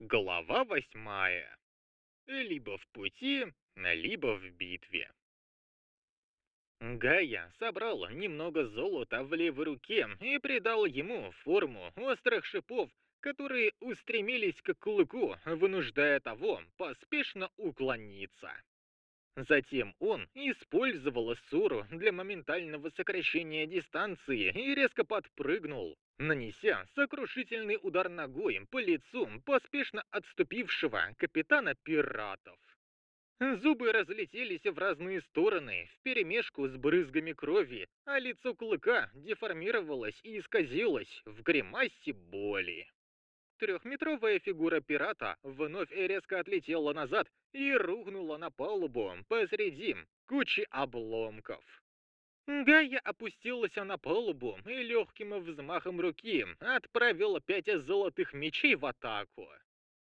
Глава восьмая. Либо в пути, либо в битве. Гая собрал немного золота в левой руке и придал ему форму острых шипов, которые устремились к клыку, вынуждая того поспешно уклониться. Затем он использовал Суру для моментального сокращения дистанции и резко подпрыгнул, нанеся сокрушительный удар ногой по лицу поспешно отступившего капитана пиратов. Зубы разлетелись в разные стороны, вперемешку с брызгами крови, а лицо клыка деформировалось и исказилось в гримасе боли. Трехметровая фигура пирата вновь резко отлетела назад и рухнула на палубу посреди кучи обломков. Гая опустилась на палубу и легким взмахом руки отправила пять золотых мечей в атаку.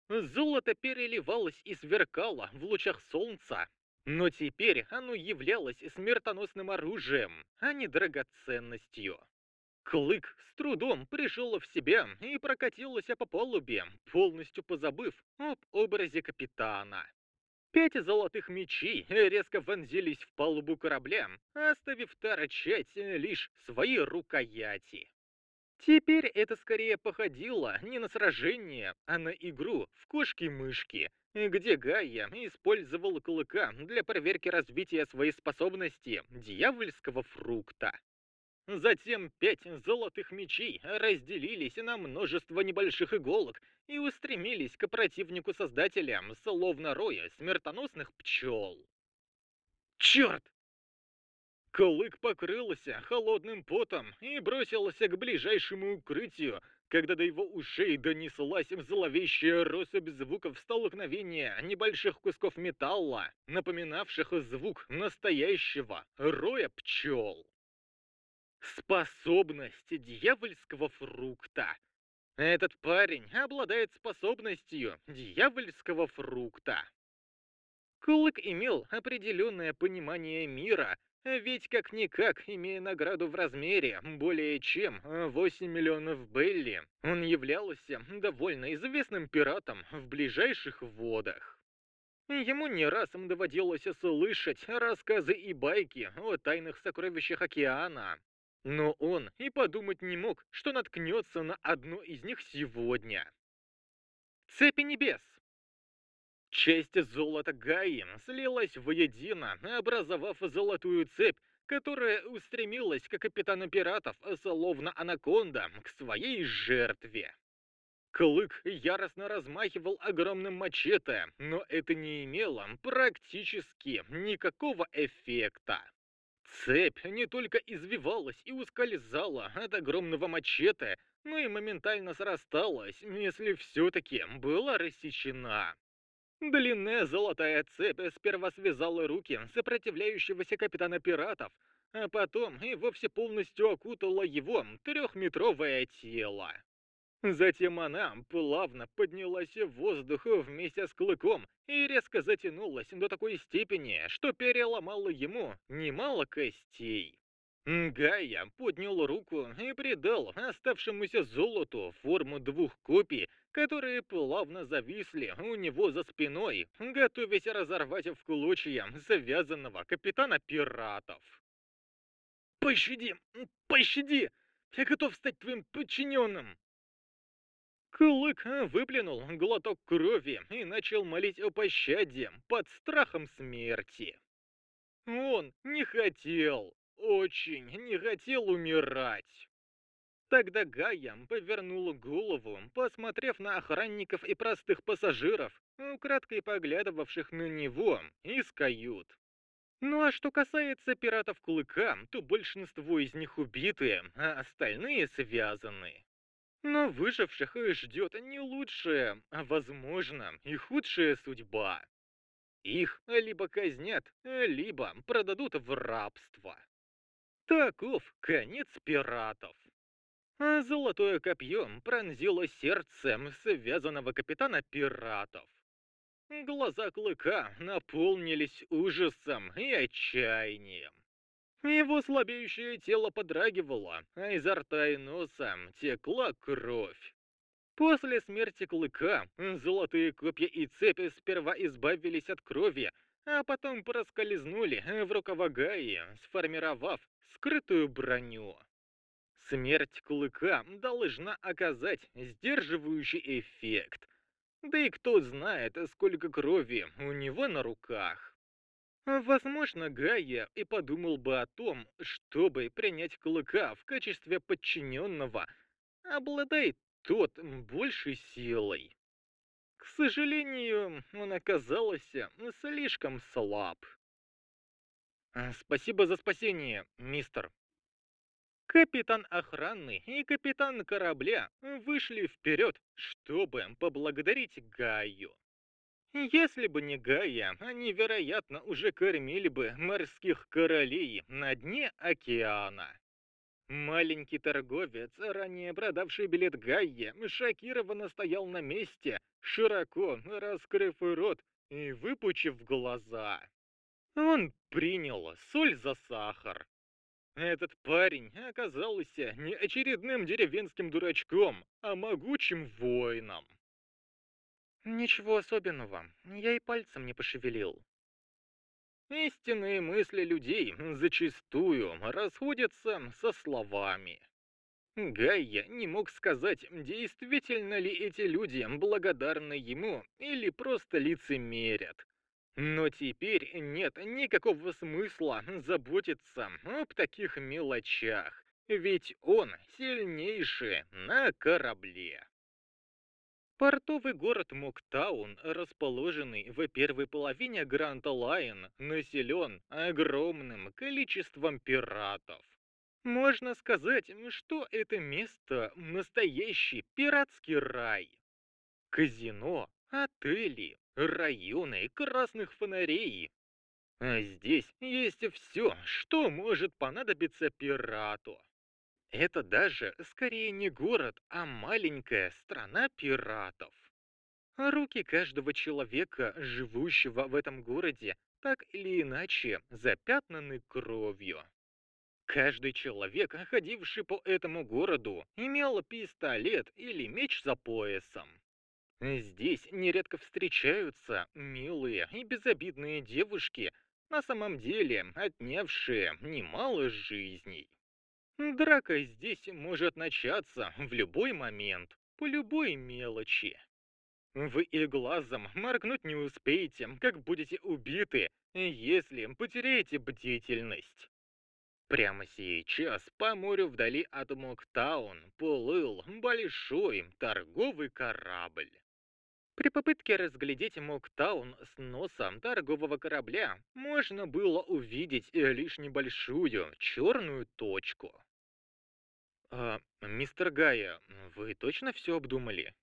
Золото переливалось и сверкало в лучах солнца, но теперь оно являлось смертоносным оружием, а не драгоценностью. Клык с трудом пришел в себя и прокатился по палубе, полностью позабыв об образе капитана. Пять золотых мечей резко вонзились в палубу корабля, оставив торчать лишь свои рукояти. Теперь это скорее походило не на сражение, а на игру в кошки-мышки, где Гайя использовал клыка для проверки развития своей способности дьявольского фрукта. Затем пять золотых мечей разделились на множество небольших иголок и устремились к противнику-создателям, словно роя смертоносных пчел. Черт! Клык покрылся холодным потом и бросился к ближайшему укрытию, когда до его ушей донеслась зловещая россыпь звуков столкновения небольших кусков металла, напоминавших звук настоящего роя пчел. Способность дьявольского фрукта. Этот парень обладает способностью дьявольского фрукта. Кулык имел определенное понимание мира, ведь как-никак, имея награду в размере более чем 8 миллионов Белли, он являлся довольно известным пиратом в ближайших водах. Ему не раз доводилось слышать рассказы и байки о тайных сокровищах океана, но он и подумать не мог, что наткнется на одно из них сегодня. Цепи небес. Часть золота Гаи слилась воедино, образовав золотую цепь, которая устремилась к капитану пиратов, словно анаконда, к своей жертве. Клык яростно размахивал огромным мачете, но это не имело практически никакого эффекта. Цепь не только извивалась и ускользала от огромного мачете, но и моментально срасталась, если все-таки была рассечена. Длинная золотая цепь сперва связала руки сопротивляющегося капитана пиратов, а потом и вовсе полностью окутала его трехметровое тело. Затем она плавно поднялась в воздух вместе с клыком и резко затянулась до такой степени, что переломала ему немало костей. Гая поднял руку и придал оставшемуся золоту форму двух копий, которые плавно зависли у него за спиной, готовясь разорвать в клочья завязанного капитана пиратов. «Пощади! Пощади! Я готов стать твоим подчиненным!» Клык выплюнул глоток крови и начал молить о пощаде под страхом смерти. Он не хотел, очень не хотел умирать. Тогда Гая повернула голову, посмотрев на охранников и простых пассажиров, украдкой поглядывавших на него из кают. Ну а что касается пиратов Клыка, то большинство из них убиты, а остальные связаны. Но выживших ждет не лучшая, а, возможно, и худшая судьба. Их либо казнят, либо продадут в рабство. Таков конец пиратов. А золотое копье пронзило сердцем связанного капитана пиратов. Глаза Клыка наполнились ужасом и отчаянием. Его слабеющее тело подрагивало, а изо рта и носа текла кровь. После смерти Клыка, золотые копья и цепи сперва избавились от крови, а потом проскользнули в рукава Гаи, сформировав скрытую броню. Смерть Клыка должна оказать сдерживающий эффект. Да и кто знает, сколько крови у него на руках. Возможно, Гайя и подумал бы о том, чтобы принять Клыка в качестве подчиненного, обладает тот большей силой. К сожалению, он оказался слишком слаб. Спасибо за спасение, мистер. Капитан охраны и капитан корабля вышли вперед, чтобы поблагодарить Гаю. Если бы не Гая, они, вероятно, уже кормили бы морских королей на дне океана. Маленький торговец, ранее продавший билет Гайе, шокированно стоял на месте, широко раскрыв рот и выпучив глаза. Он принял соль за сахар. Этот парень оказался не очередным деревенским дурачком, а могучим воином. Ничего особенного, я и пальцем не пошевелил. Истинные мысли людей зачастую расходятся со словами. Гайя не мог сказать, действительно ли эти люди благодарны ему или просто лицемерят. Но теперь нет никакого смысла заботиться об таких мелочах, ведь он сильнейший на корабле. Портовый город Моктаун, расположенный в первой половине Гранд Лайн, населен огромным количеством пиратов. Можно сказать, что это место – настоящий пиратский рай. Казино, отели, районы красных фонарей. А здесь есть все, что может понадобиться пирату. Это даже скорее не город, а маленькая страна пиратов. Руки каждого человека, живущего в этом городе, так или иначе запятнаны кровью. Каждый человек, ходивший по этому городу, имел пистолет или меч за поясом. Здесь нередко встречаются милые и безобидные девушки, на самом деле отнявшие немало жизней. Драка здесь может начаться в любой момент, по любой мелочи. Вы и глазом моргнуть не успеете, как будете убиты, если потеряете бдительность. Прямо сейчас по морю вдали от Моктаун плыл большой торговый корабль. При попытке разглядеть Моктаун с носом торгового корабля можно было увидеть лишь небольшую черную точку. А, мистер Гая, вы точно все обдумали?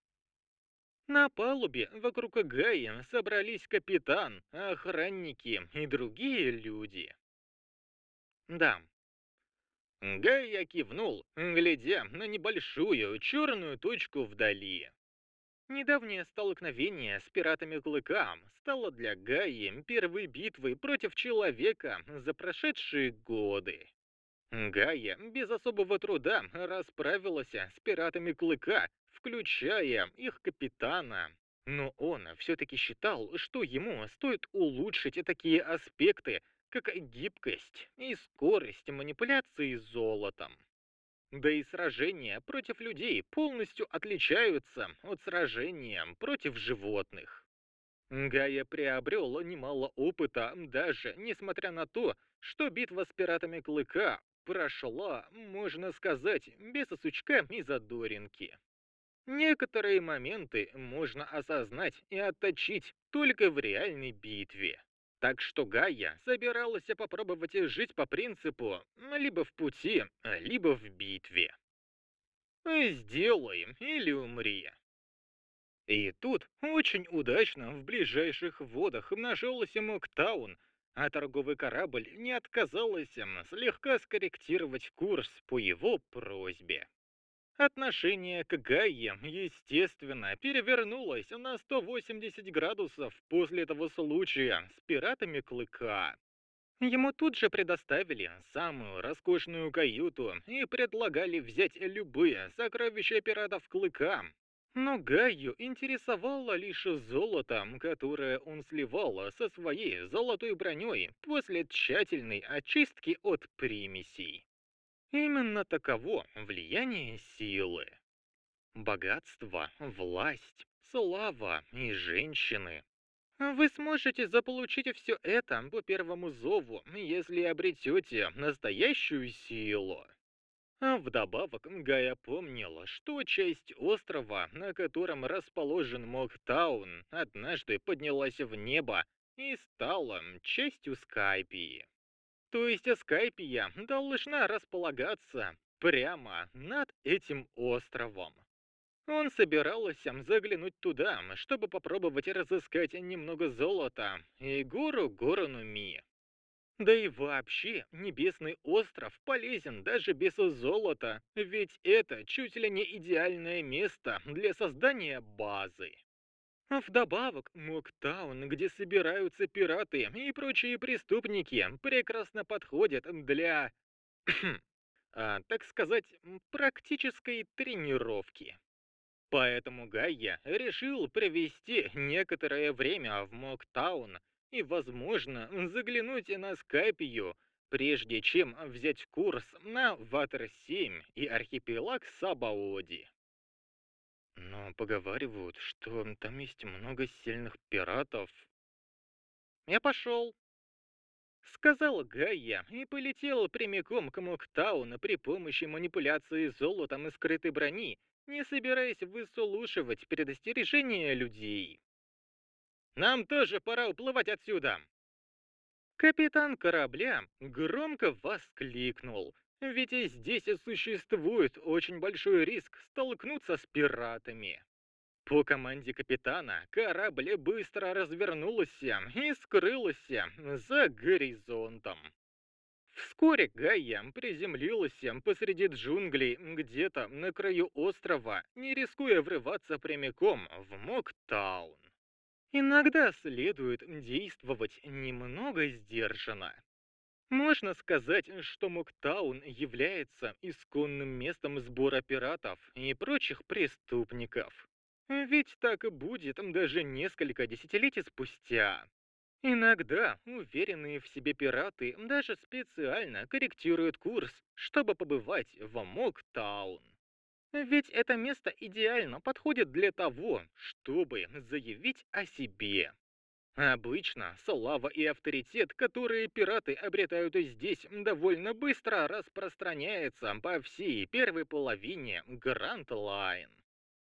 На палубе вокруг Гая собрались капитан, охранники и другие люди. Да. Гая кивнул, глядя на небольшую черную точку вдали. Недавнее столкновение с пиратами Клыка стало для Гаи первой битвой против человека за прошедшие годы. Гая без особого труда расправилась с пиратами Клыка, включая их капитана. Но он все-таки считал, что ему стоит улучшить такие аспекты, как гибкость и скорость манипуляции золотом. Да и сражения против людей полностью отличаются от сражения против животных. Гая приобрел немало опыта, даже несмотря на то, что битва с пиратами Клыка прошла, можно сказать, без сучка и задоринки. Некоторые моменты можно осознать и отточить только в реальной битве. Так что Гая собиралась попробовать жить по принципу либо в пути, либо в битве. Сделаем или умри. И тут очень удачно в ближайших водах нашелся Моктаун, а торговый корабль не отказался слегка скорректировать курс по его просьбе. Отношение к Гайе, естественно, перевернулось на 180 градусов после этого случая с пиратами Клыка. Ему тут же предоставили самую роскошную каюту и предлагали взять любые сокровища пиратов Клыка. Но Гаю интересовало лишь золото, которое он сливал со своей золотой броней после тщательной очистки от примесей. Именно таково влияние силы. Богатство, власть, слава и женщины. Вы сможете заполучить все это по первому зову, если обретете настоящую силу. Вдобавок Гая помнила, что часть острова, на котором расположен Мохтаун, однажды поднялась в небо и стала частью Скайпии. То есть Скайпия должна располагаться прямо над этим островом. Он собирался заглянуть туда, чтобы попробовать разыскать немного золота и гору Горонуми. Да и вообще, Небесный остров полезен даже без золота, ведь это чуть ли не идеальное место для создания базы. Вдобавок, Моктаун, где собираются пираты и прочие преступники, прекрасно подходит для, а, так сказать, практической тренировки. Поэтому Гайя решил провести некоторое время в Моктаун и, возможно, заглянуть на Скайпию, прежде чем взять курс на Ватер-7 и архипелаг Сабаоди. Но поговаривают, что там есть много сильных пиратов. Я пошел. Сказал Гайя и полетел прямиком к Моктауну при помощи манипуляции золотом и скрытой брони, не собираясь выслушивать предостережения людей. Нам тоже пора уплывать отсюда!» Капитан корабля громко воскликнул, ведь и здесь существует очень большой риск столкнуться с пиратами. По команде капитана корабль быстро развернулся и скрылся за горизонтом. Вскоре Гайя приземлился посреди джунглей где-то на краю острова, не рискуя врываться прямиком в Моктаун. Иногда следует действовать немного сдержанно. Можно сказать, что Моктаун является исконным местом сбора пиратов и прочих преступников. Ведь так и будет даже несколько десятилетий спустя. Иногда уверенные в себе пираты даже специально корректируют курс, чтобы побывать в Моктаун. Ведь это место идеально подходит для того, чтобы заявить о себе. Обычно слава и авторитет, которые пираты обретают здесь, довольно быстро распространяется по всей первой половине Гранд Лайн.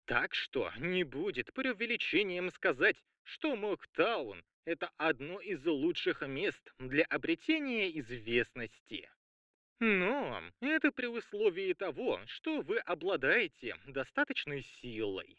Так что не будет преувеличением сказать, что Моктаун — это одно из лучших мест для обретения известности. Но это при условии того, что вы обладаете достаточной силой.